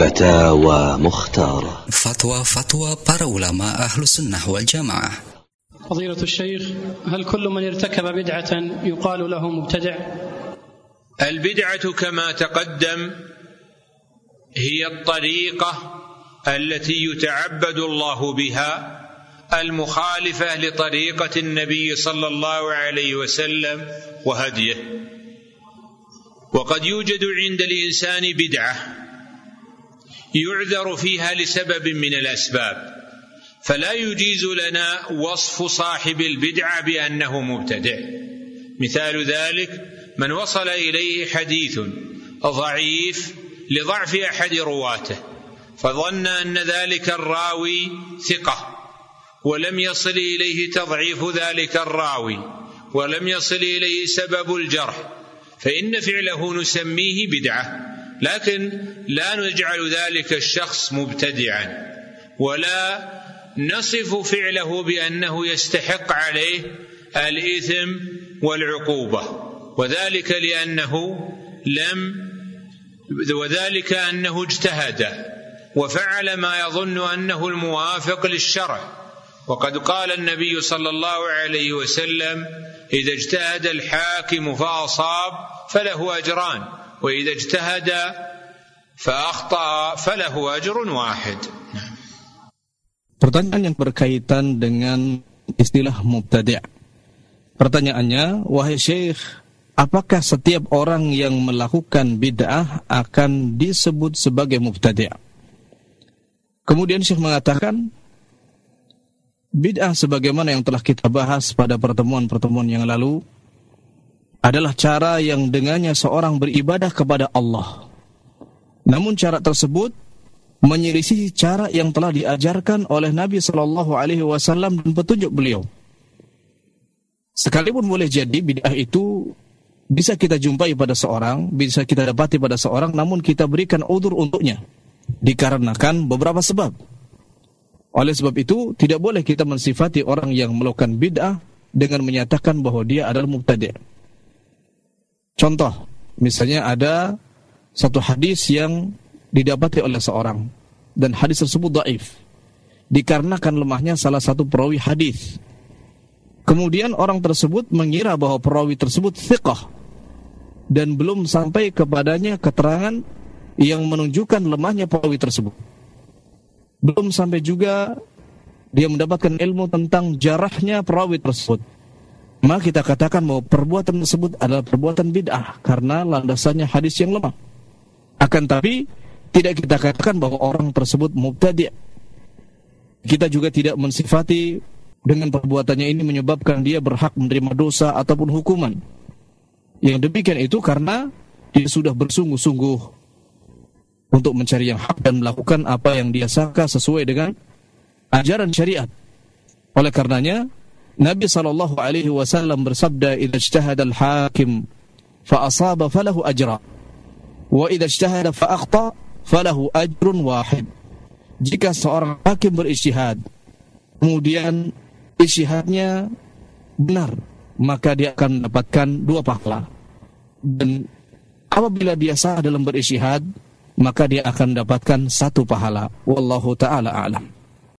فتاوى مختارة. فتوى فتوى para ulama ahlu sunnah wal jamaah فضيلة الشيخ هل كل من ارتكب بدعة يقال له مبتدع؟ البدعة كما تقدم هي الطريقة التي يتعبد الله بها المخالفة لطريقة النبي صلى الله عليه وسلم وهديه. وقد يوجد عند الإنسان بدعة يعذر فيها لسبب من الأسباب. فلا يجيز لنا وصف صاحب البدعة بأنه مبتدع. مثال ذلك من وصل إليه حديث ضعيف لضعف أحد رواته فظن أن ذلك الراوي ثقة ولم يصل إليه تضعيف ذلك الراوي ولم يصل إليه سبب الجرح فإن فعله نسميه بدعة. لكن لا نجعل ذلك الشخص مبتدعا ولا نصف فعله بأنه يستحق عليه الإثم والعقوبة. وذلك لأنه لم وذلك أنه اجتهد وفعل ما يظن أنه الموافق للشرع. وقد قال النبي صلى الله عليه وسلم إذا اجتهد الحاكم فأصاب فله أجران. وإذا اجتهد فأخطأ فله أجر واحد Pertanyaan yang berkaitan dengan istilah mubtadi'. Pertanyaannya, wahai Syekh, apakah setiap orang yang melakukan bid'ah akan disebut sebagai mubtadi'? Kemudian Syekh mengatakan, bid'ah sebagaimana yang telah kita bahas pada pertemuan-pertemuan yang lalu adalah cara yang dengannya seorang beribadah kepada Allah. Namun cara tersebut menyelisih cara yang telah diajarkan oleh Nabi Shallallahu Alaihi Wasallam dan petunjuk beliau. Sekalipun boleh jadi bid'ah itu bisa kita jumpai pada seorang, bisa kita dapati pada seorang, namun kita berikan udur untuknya dikarenakan beberapa sebab. Oleh sebab itu, tidak boleh kita mensifati orang yang melakukan bid'ah dengan menyatakan bahwa dia adalah mubtadi'. Contoh, misalnya ada satu hadis yang didapati oleh seorang dan hadis tersebut dhaif dikarenakan lemahnya salah satu perawi hadis. Kemudian orang tersebut mengira bahwa perawi tersebut thiqah dan belum sampai kepadanya keterangan yang menunjukkan lemahnya perawi tersebut. Belum sampai juga dia mendapatkan ilmu tentang jarahnya perawi tersebut. Maka kita katakan bahwa perbuatan tersebut adalah perbuatan bid'ah karena landasannya hadis yang lemah. Akan tapi tidak kita katakan bahwa orang tersebut mubtadi'. Kita juga tidak mensifati dengan perbuatannya ini menyebabkan dia berhak menerima dosa ataupun hukuman. Yang demikian itu karena dia sudah bersungguh-sungguh untuk mencari yang hak dan melakukan apa yang dia sangka sesuai dengan ajaran syariat. Oleh karenanya, Nabi sallallahu alaihi wasallam bersabda, "Idza ijtahada al-hakim fa asaba falahu ajra, wa idza ijtahada fa akhta falahu ajrun wahid. Jika seorang hakim beristihad, kemudian istihadnya benar, maka dia akan mendapatkan dua pahala. Dan apabila dia salah dalam beristihad, maka dia akan mendapatkan satu pahala. Wallahu taala a'lam.